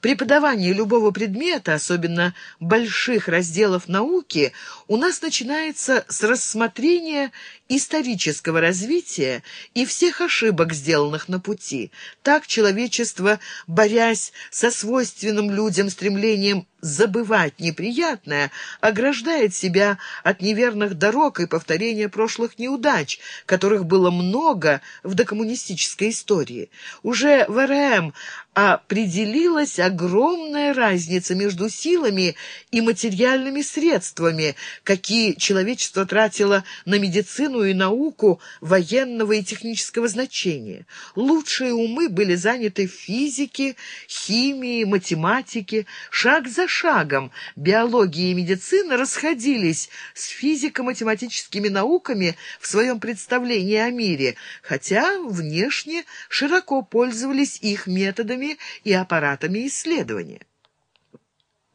преподавании любого предмета, особенно больших разделов науки, у нас начинается с рассмотрения исторического развития и всех ошибок, сделанных на пути. Так человечество, борясь со свойственным людям стремлением забывать неприятное, ограждает себя от неверных дорог и повторения прошлых неудач, которых было много в докоммунистической истории. Уже в РМ определилась огромная разница между силами и материальными средствами, какие человечество тратило на медицину и науку военного и технического значения. Лучшие умы были заняты в физике, химии, математике. Шаг за шагом биология и медицина расходились с физико-математическими науками в своем представлении о мире, хотя внешне широко пользовались их методами и аппаратами исследования.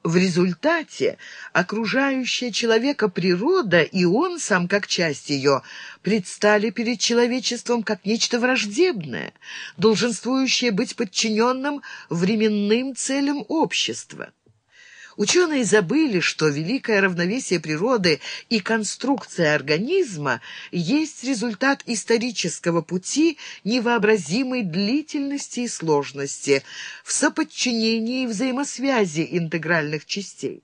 В результате окружающая человека природа и он сам как часть ее предстали перед человечеством как нечто враждебное, долженствующее быть подчиненным временным целям общества. Ученые забыли, что великое равновесие природы и конструкция организма есть результат исторического пути невообразимой длительности и сложности в соподчинении и взаимосвязи интегральных частей.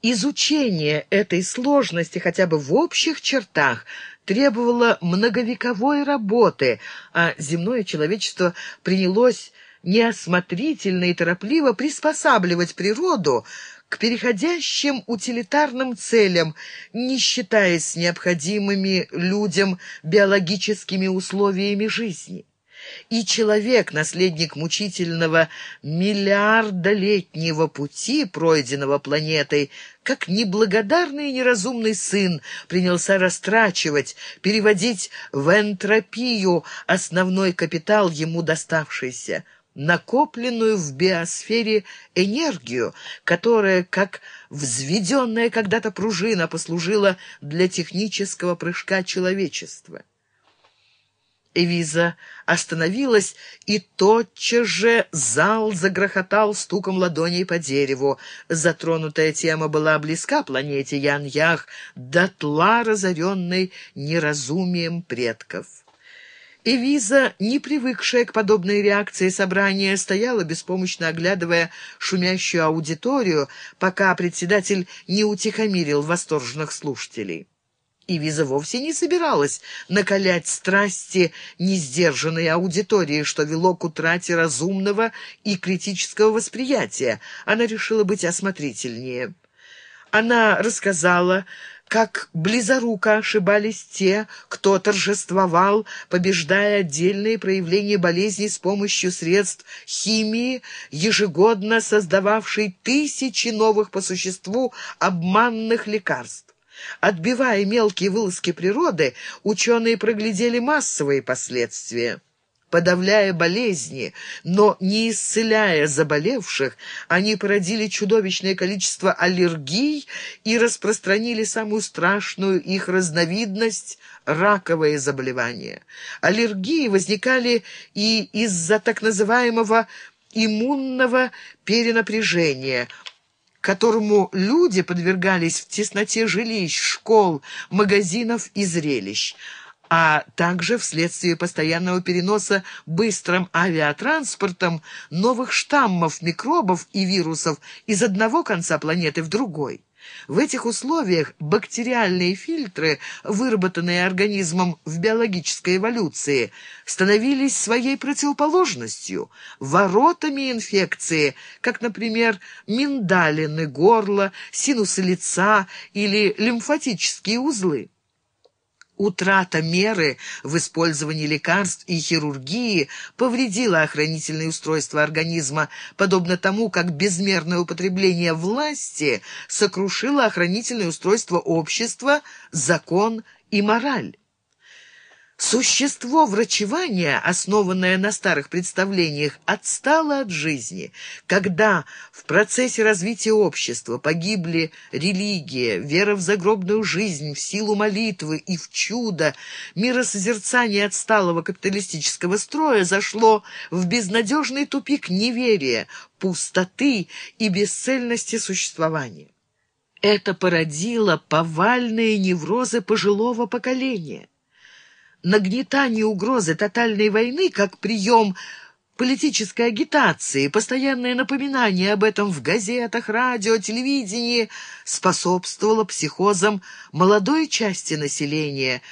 Изучение этой сложности хотя бы в общих чертах требовало многовековой работы, а земное человечество принялось неосмотрительно и торопливо приспосабливать природу к переходящим утилитарным целям, не считаясь необходимыми людям биологическими условиями жизни. И человек, наследник мучительного миллиардолетнего пути, пройденного планетой, как неблагодарный и неразумный сын, принялся растрачивать, переводить в энтропию основной капитал ему доставшийся – накопленную в биосфере энергию, которая, как взведенная когда-то пружина, послужила для технического прыжка человечества. Эвиза остановилась, и тотчас же зал загрохотал стуком ладоней по дереву. Затронутая тема была близка планете Ян-Ях, дотла разоренной неразумием предков. Эвиза, не привыкшая к подобной реакции собрания, стояла беспомощно оглядывая шумящую аудиторию, пока председатель не утихомирил восторженных слушателей. И вовсе не собиралась накалять страсти несдержанной аудитории, что вело к утрате разумного и критического восприятия. Она решила быть осмотрительнее. Она рассказала, как близоруко ошибались те, кто торжествовал, побеждая отдельные проявления болезней с помощью средств химии, ежегодно создававшей тысячи новых по существу обманных лекарств. Отбивая мелкие вылазки природы, ученые проглядели массовые последствия подавляя болезни, но не исцеляя заболевших, они породили чудовищное количество аллергий и распространили самую страшную их разновидность – раковые заболевания. Аллергии возникали и из-за так называемого иммунного перенапряжения – которому люди подвергались в тесноте жилищ, школ, магазинов и зрелищ а также вследствие постоянного переноса быстрым авиатранспортом новых штаммов микробов и вирусов из одного конца планеты в другой. В этих условиях бактериальные фильтры, выработанные организмом в биологической эволюции, становились своей противоположностью, воротами инфекции, как, например, миндалины горла, синусы лица или лимфатические узлы. Утрата меры в использовании лекарств и хирургии повредила охранительные устройства организма, подобно тому, как безмерное употребление власти сокрушило охранительное устройство общества, закон и мораль. Существо врачевания, основанное на старых представлениях, отстало от жизни. Когда в процессе развития общества погибли религия, вера в загробную жизнь, в силу молитвы и в чудо, миросозерцание отсталого капиталистического строя зашло в безнадежный тупик неверия, пустоты и бесцельности существования. Это породило повальные неврозы пожилого поколения нагнетание угрозы тотальной войны как прием политической агитации, постоянное напоминание об этом в газетах, радио, телевидении способствовало психозам молодой части населения,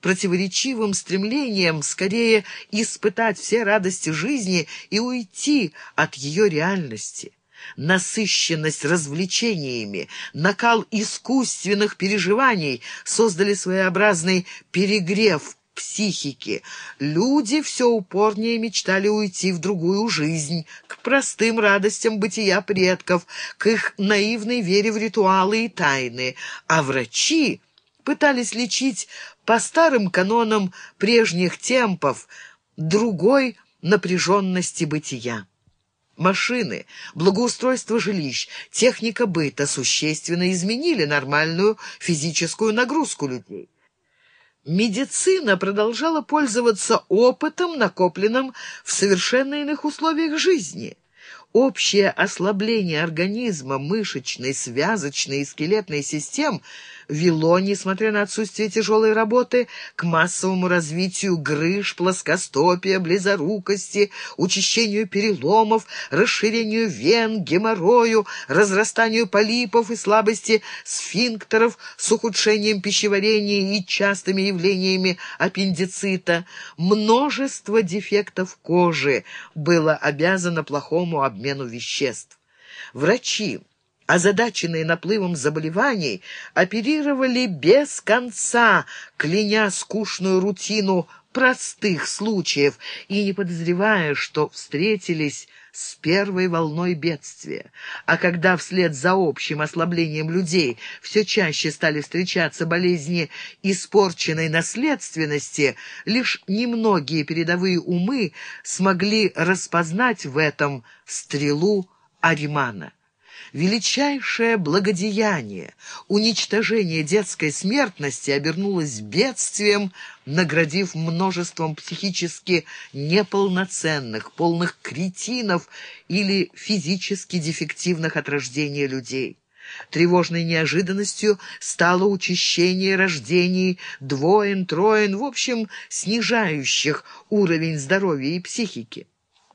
противоречивым стремлением скорее испытать все радости жизни и уйти от ее реальности. Насыщенность развлечениями, накал искусственных переживаний создали своеобразный перегрев психики. Люди все упорнее мечтали уйти в другую жизнь, к простым радостям бытия предков, к их наивной вере в ритуалы и тайны, а врачи пытались лечить по старым канонам прежних темпов, другой напряженности бытия. Машины, благоустройство жилищ, техника быта существенно изменили нормальную физическую нагрузку людей. Медицина продолжала пользоваться опытом, накопленным в совершенно иных условиях жизни. Общее ослабление организма, мышечной, связочной и скелетной систем – вело, несмотря на отсутствие тяжелой работы, к массовому развитию грыж, плоскостопия, близорукости, учащению переломов, расширению вен, геморрою, разрастанию полипов и слабости сфинктеров с ухудшением пищеварения и частыми явлениями аппендицита. Множество дефектов кожи было обязано плохому обмену веществ. Врачи, озадаченные наплывом заболеваний, оперировали без конца, кляня скучную рутину простых случаев и не подозревая, что встретились с первой волной бедствия. А когда вслед за общим ослаблением людей все чаще стали встречаться болезни испорченной наследственности, лишь немногие передовые умы смогли распознать в этом стрелу Аримана величайшее благодеяние, уничтожение детской смертности обернулось бедствием, наградив множеством психически неполноценных, полных кретинов или физически дефективных от рождения людей. Тревожной неожиданностью стало учащение рождений двоен, троен, в общем, снижающих уровень здоровья и психики.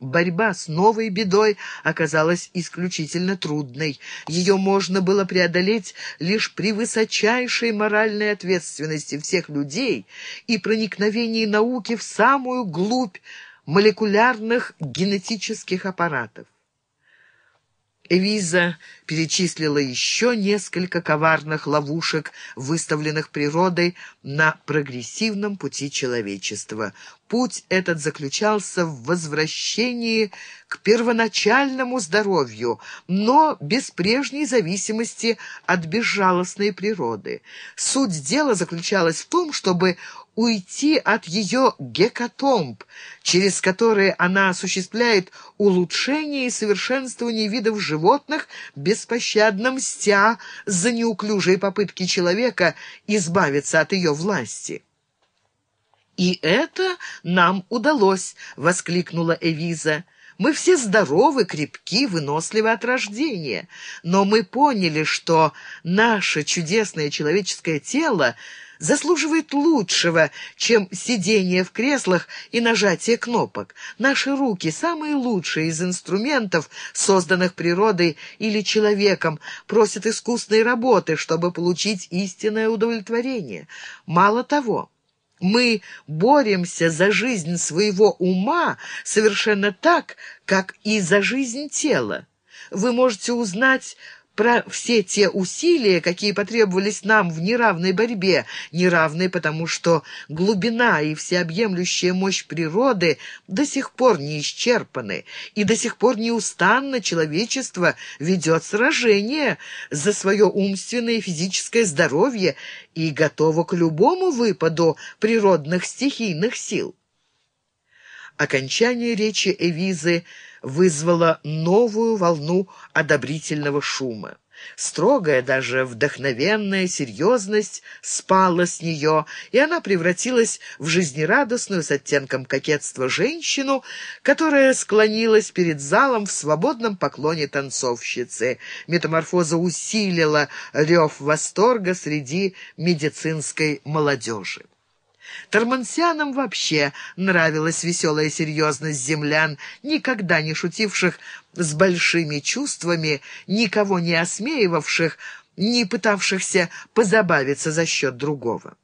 Борьба с новой бедой оказалась исключительно трудной. Ее можно было преодолеть лишь при высочайшей моральной ответственности всех людей и проникновении науки в самую глубь молекулярных генетических аппаратов. Эвиза перечислила еще несколько коварных ловушек, выставленных природой на прогрессивном пути человечества. Путь этот заключался в возвращении к первоначальному здоровью, но без прежней зависимости от безжалостной природы. Суть дела заключалась в том, чтобы уйти от ее гекатомб, через которые она осуществляет улучшение и совершенствование видов животных, беспощадно мстя за неуклюжие попытки человека избавиться от ее власти. «И это нам удалось!» — воскликнула Эвиза. «Мы все здоровы, крепки, выносливы от рождения, но мы поняли, что наше чудесное человеческое тело заслуживает лучшего, чем сидение в креслах и нажатие кнопок. Наши руки — самые лучшие из инструментов, созданных природой или человеком, просят искусной работы, чтобы получить истинное удовлетворение. Мало того... Мы боремся за жизнь своего ума совершенно так, как и за жизнь тела. Вы можете узнать про все те усилия, какие потребовались нам в неравной борьбе, неравной потому, что глубина и всеобъемлющая мощь природы до сих пор не исчерпаны, и до сих пор неустанно человечество ведет сражение за свое умственное и физическое здоровье и готово к любому выпаду природных стихийных сил. Окончание речи Эвизы вызвало новую волну одобрительного шума. Строгая, даже вдохновенная серьезность спала с нее, и она превратилась в жизнерадостную с оттенком кокетства женщину, которая склонилась перед залом в свободном поклоне танцовщицы. Метаморфоза усилила рев восторга среди медицинской молодежи. Тормансианам вообще нравилась веселая серьезность землян, никогда не шутивших с большими чувствами, никого не осмеивавших, не пытавшихся позабавиться за счет другого.